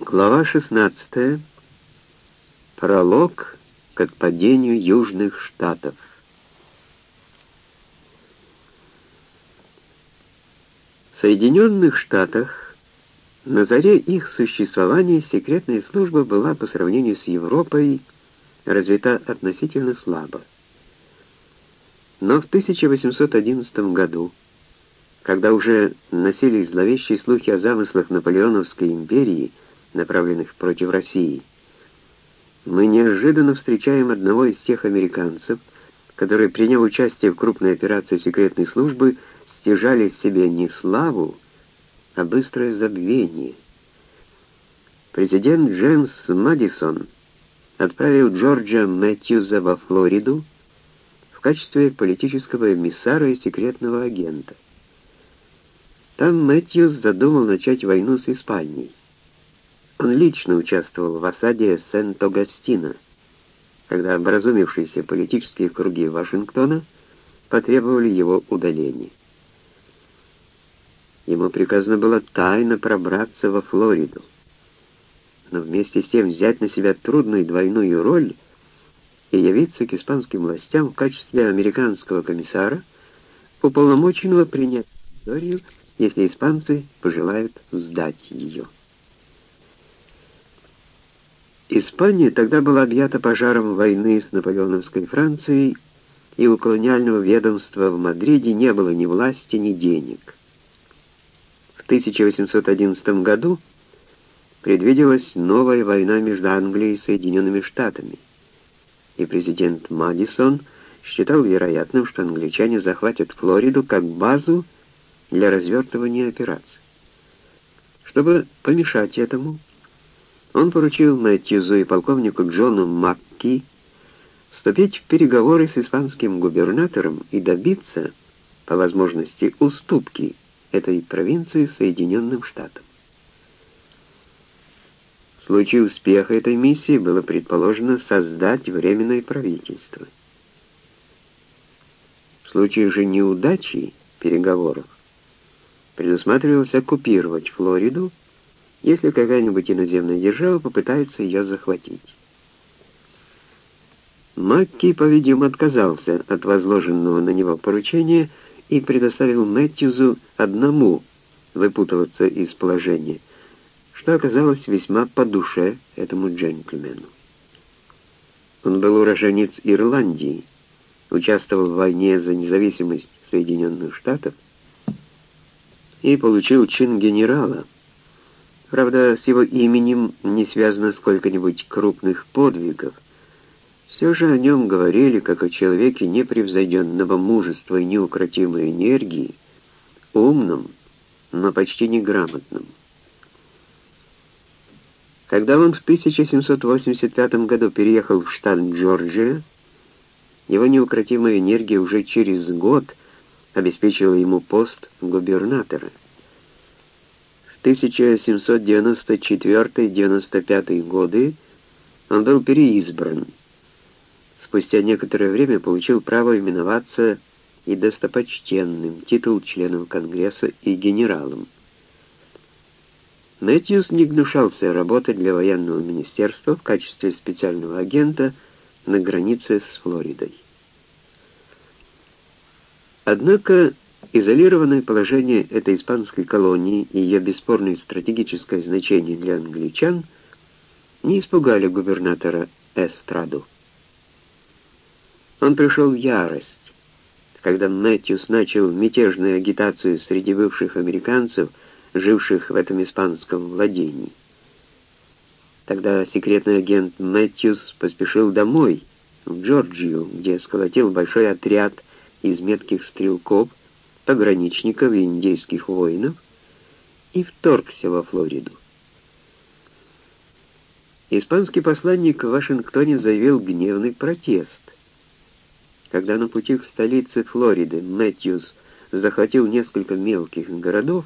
Глава 16. Пролог к отпадению Южных Штатов. В Соединенных Штатах на заре их существования секретная служба была по сравнению с Европой развита относительно слабо. Но в 1811 году, когда уже носились зловещие слухи о замыслах Наполеоновской империи, направленных против России, мы неожиданно встречаем одного из тех американцев, которые, приняв участие в крупной операции секретной службы, стяжали себе не славу, а быстрое забвение. Президент Джеймс Мадисон отправил Джорджа Мэтьюза во Флориду в качестве политического эмиссара и секретного агента. Там Мэтьюз задумал начать войну с Испанией. Он лично участвовал в осаде Сент-Огастина, когда образумившиеся политические круги Вашингтона потребовали его удаления. Ему приказано было тайно пробраться во Флориду, но вместе с тем взять на себя трудную двойную роль и явиться к испанским властям в качестве американского комиссара, уполномоченного принять историю, если испанцы пожелают сдать ее. Испания тогда была объята пожаром войны с наполеоновской Францией, и у колониального ведомства в Мадриде не было ни власти, ни денег. В 1811 году предвиделась новая война между Англией и Соединенными Штатами, и президент Мадисон считал вероятным, что англичане захватят Флориду как базу для развертывания операций. Чтобы помешать этому, он поручил Мэтьюзу и полковнику Джону Макки вступить в переговоры с испанским губернатором и добиться, по возможности, уступки этой провинции Соединенным Штатам. В случае успеха этой миссии было предположено создать временное правительство. В случае же неудачи переговоров предусматривалось оккупировать Флориду если какая-нибудь иноземная держава попытается ее захватить. Макки, по-видимому, отказался от возложенного на него поручения и предоставил Мэтьюзу одному выпутываться из положения, что оказалось весьма по душе этому джентльмену. Он был уроженец Ирландии, участвовал в войне за независимость Соединенных Штатов и получил чин генерала, Правда, с его именем не связано сколько-нибудь крупных подвигов. Все же о нем говорили, как о человеке непревзойденного мужества и неукротимой энергии, умном, но почти неграмотном. Когда он в 1785 году переехал в штат Джорджия, его неукротимая энергия уже через год обеспечила ему пост губернатора. 1794-95 годы он был переизбран. Спустя некоторое время получил право именоваться и достопочтенным, титул членом Конгресса и генералом. Мэтьюс не гнушался работать для военного министерства в качестве специального агента на границе с Флоридой. Однако Изолированное положение этой испанской колонии и ее бесспорное стратегическое значение для англичан не испугали губернатора Эстраду. Он пришел в ярость, когда Мэтьюс начал мятежную агитацию среди бывших американцев, живших в этом испанском владении. Тогда секретный агент Мэтьюс поспешил домой, в Джорджию, где сколотил большой отряд из метких стрелков, пограничников и индейских воинов и вторгся во Флориду. Испанский посланник в Вашингтоне заявил гневный протест. Когда на пути к столице Флориды Мэтьюс захватил несколько мелких городов,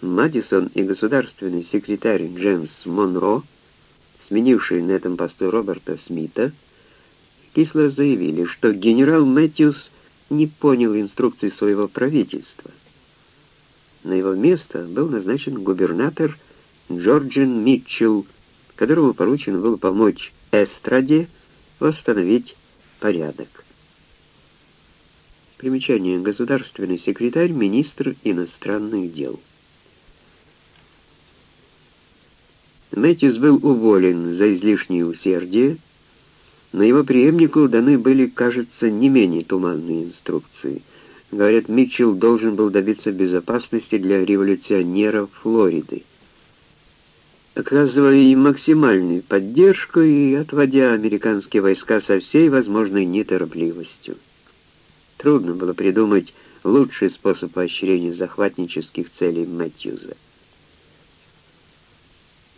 Мадисон и государственный секретарь Джеймс Монро, сменивший на этом посту Роберта Смита, кисло заявили, что генерал Мэтьюс не понял инструкций своего правительства. На его место был назначен губернатор Джорджин Митчелл, которому поручено было помочь Эстраде восстановить порядок. Примечание. Государственный секретарь, министр иностранных дел. Мэтьюс был уволен за излишнее усердие, но его преемнику даны были, кажется, не менее туманные инструкции. Говорят, Митчелл должен был добиться безопасности для революционеров Флориды, оказывая им максимальную поддержку и отводя американские войска со всей возможной неторопливостью. Трудно было придумать лучший способ поощрения захватнических целей Мэтьюза.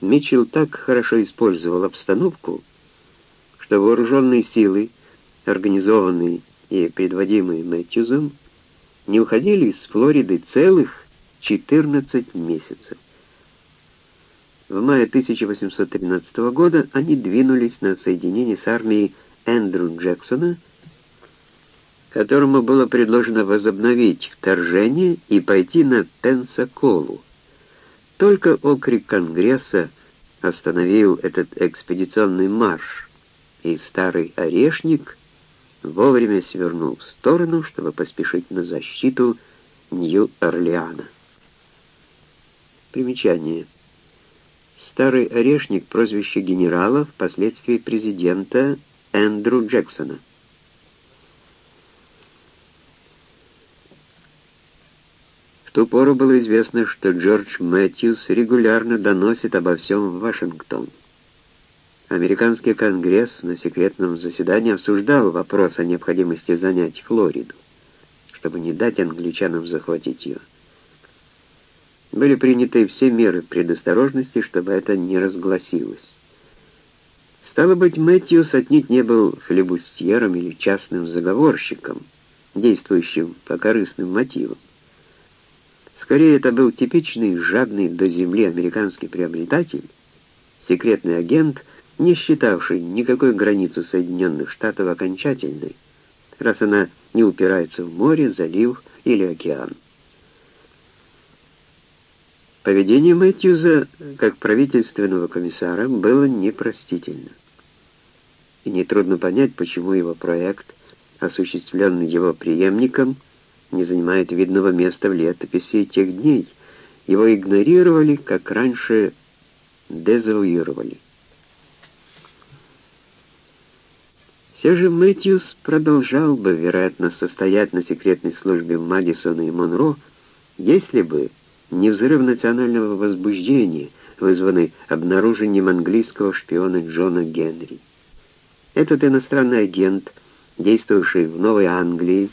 Митчелл так хорошо использовал обстановку, что вооруженные силы, организованные и предводимые Мэтьюзом, не уходили из Флориды целых 14 месяцев. В мае 1813 года они двинулись на соединение с армией Эндрю Джексона, которому было предложено возобновить вторжение и пойти на Пенсаколу. Только окрик Конгресса остановил этот экспедиционный марш, и старый орешник вовремя свернул в сторону, чтобы поспешить на защиту Нью-Орлеана. Примечание. Старый орешник — прозвище генерала, впоследствии президента Эндрю Джексона. ту пору было известно, что Джордж Мэтьюс регулярно доносит обо всем в Вашингтон. Американский конгресс на секретном заседании обсуждал вопрос о необходимости занять Флориду, чтобы не дать англичанам захватить ее. Были приняты все меры предосторожности, чтобы это не разгласилось. Стало быть, Мэтьюс отнюдь не был флебустьером или частным заговорщиком, действующим по корыстным мотивам. Скорее, это был типичный жадный до земли американский приобретатель, секретный агент, не считавший никакой границу Соединенных Штатов окончательной, раз она не упирается в море, залив или океан. Поведение Мэтьюза, как правительственного комиссара, было непростительно. И нетрудно понять, почему его проект, осуществленный его преемником, не занимает видного места в летописи тех дней. Его игнорировали, как раньше дезавуировали. Все же Мэтьюс продолжал бы, вероятно, состоять на секретной службе Мадисона и Монро, если бы не взрыв национального возбуждения, вызванный обнаружением английского шпиона Джона Генри. Этот иностранный агент, действовавший в Новой Англии,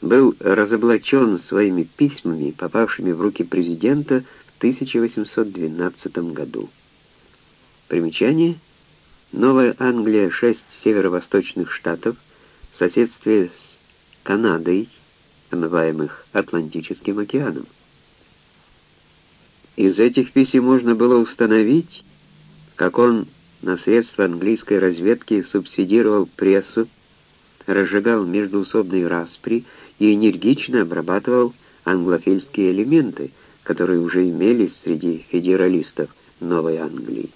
был разоблачен своими письмами, попавшими в руки президента в 1812 году. Примечание. Новая Англия, шесть северо-восточных штатов, в соседстве с Канадой, омываемых Атлантическим океаном. Из этих писем можно было установить, как он на средства английской разведки субсидировал прессу, разжигал междуусобные распри и энергично обрабатывал англофильские элементы, которые уже имелись среди федералистов Новой Англии.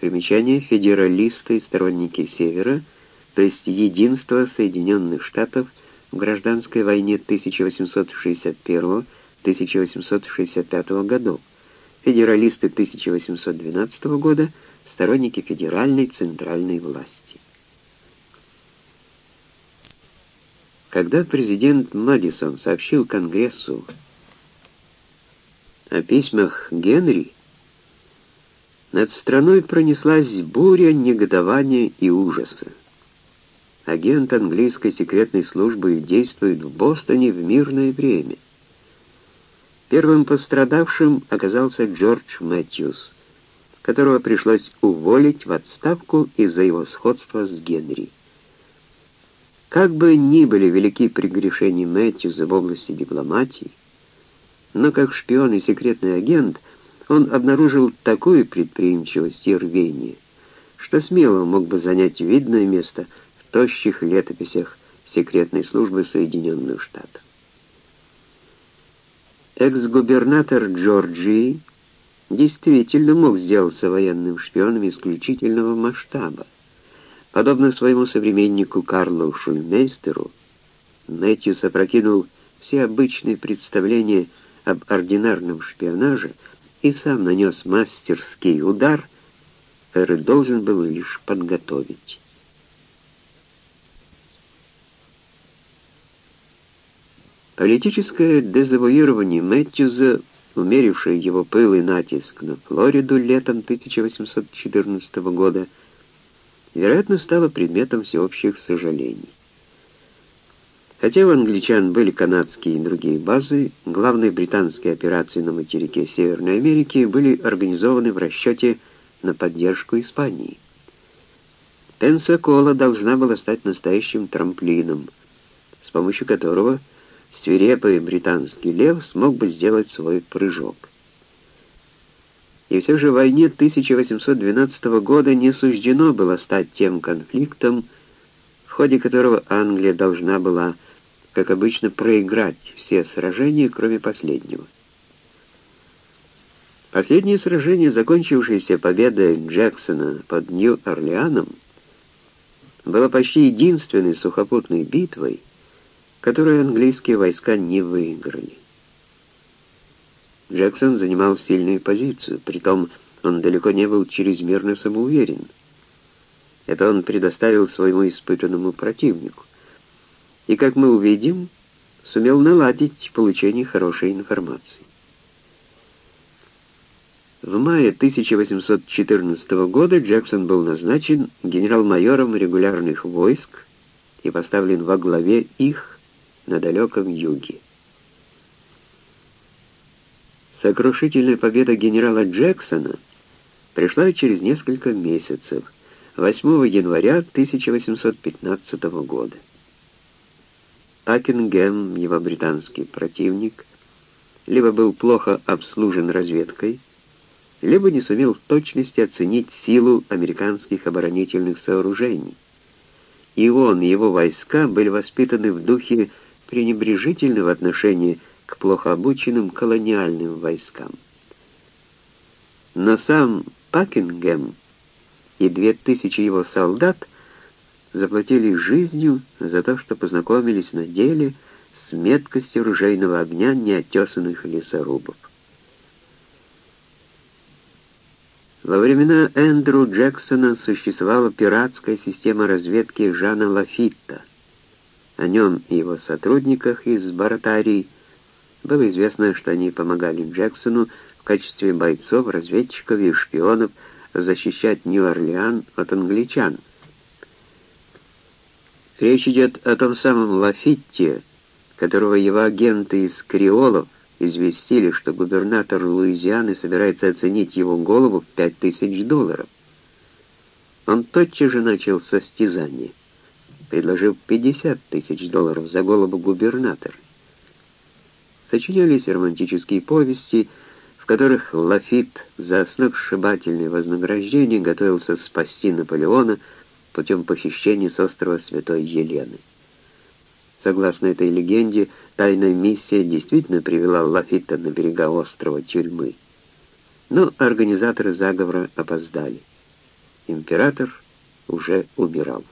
Примечание. Федералисты, сторонники Севера, то есть единство Соединенных Штатов в гражданской войне 1861-1865 годов, федералисты 1812 года, сторонники федеральной центральной власти. Когда президент Мадисон сообщил Конгрессу о письмах Генри, над страной пронеслась буря негодования и ужаса. Агент английской секретной службы действует в Бостоне в мирное время. Первым пострадавшим оказался Джордж Мэтьюс, которого пришлось уволить в отставку из-за его сходства с Генри. Как бы ни были велики прегрешения Мэтьюза в области дипломатии, но как шпион и секретный агент он обнаружил такую предприимчивость и рвение, что смело мог бы занять видное место в тощих летописях секретной службы Соединенных Штатов. Экс-губернатор Джорджии действительно мог сделаться военным шпионом исключительного масштаба. Подобно своему современнику Карлу Шульмейстеру, Мэтьюс опрокинул все обычные представления об ординарном шпионаже и сам нанес мастерский удар, который должен был лишь подготовить. Политическое дезавуирование Мэтьюза, умерившее его пыл и натиск на Флориду летом 1814 года, вероятно, стало предметом всеобщих сожалений. Хотя у англичан были канадские и другие базы, главные британские операции на материке Северной Америки были организованы в расчете на поддержку Испании. Пенсакола должна была стать настоящим трамплином, с помощью которого свирепый британский лев смог бы сделать свой прыжок. И все же войне 1812 года не суждено было стать тем конфликтом, в ходе которого Англия должна была как обычно, проиграть все сражения, кроме последнего. Последнее сражение, закончившееся победой Джексона под Нью-Орлеаном, было почти единственной сухопутной битвой, которую английские войска не выиграли. Джексон занимал сильную позицию, притом он далеко не был чрезмерно самоуверен. Это он предоставил своему испытанному противнику и, как мы увидим, сумел наладить получение хорошей информации. В мае 1814 года Джексон был назначен генерал-майором регулярных войск и поставлен во главе их на далеком юге. Сокрушительная победа генерала Джексона пришла через несколько месяцев, 8 января 1815 года. Пакингем, его британский противник, либо был плохо обслужен разведкой, либо не сумел в точности оценить силу американских оборонительных сооружений. И он, и его войска были воспитаны в духе пренебрежительного отношения к плохо обученным колониальным войскам. Но сам Пакингем и две тысячи его солдат заплатили жизнью за то, что познакомились на деле с меткостью ружейного огня неотесанных лесорубов. Во времена Эндрю Джексона существовала пиратская система разведки Жана Лафитта. О нем и его сотрудниках из Баратарии было известно, что они помогали Джексону в качестве бойцов, разведчиков и шпионов защищать Нью-Орлеан от англичан – Речь идет о том самом Лафитте, которого его агенты из Криолов известили, что губернатор Луизианы собирается оценить его голову в пять тысяч долларов. Он тотчас же начал состязание, предложив 50 тысяч долларов за голову губернатора. Сочинялись романтические повести, в которых Лафит за сногсшибательное вознаграждение готовился спасти Наполеона, путем похищения с острова Святой Елены. Согласно этой легенде, тайная миссия действительно привела Лафитта на берега острова тюрьмы. Но организаторы заговора опоздали. Император уже умирал.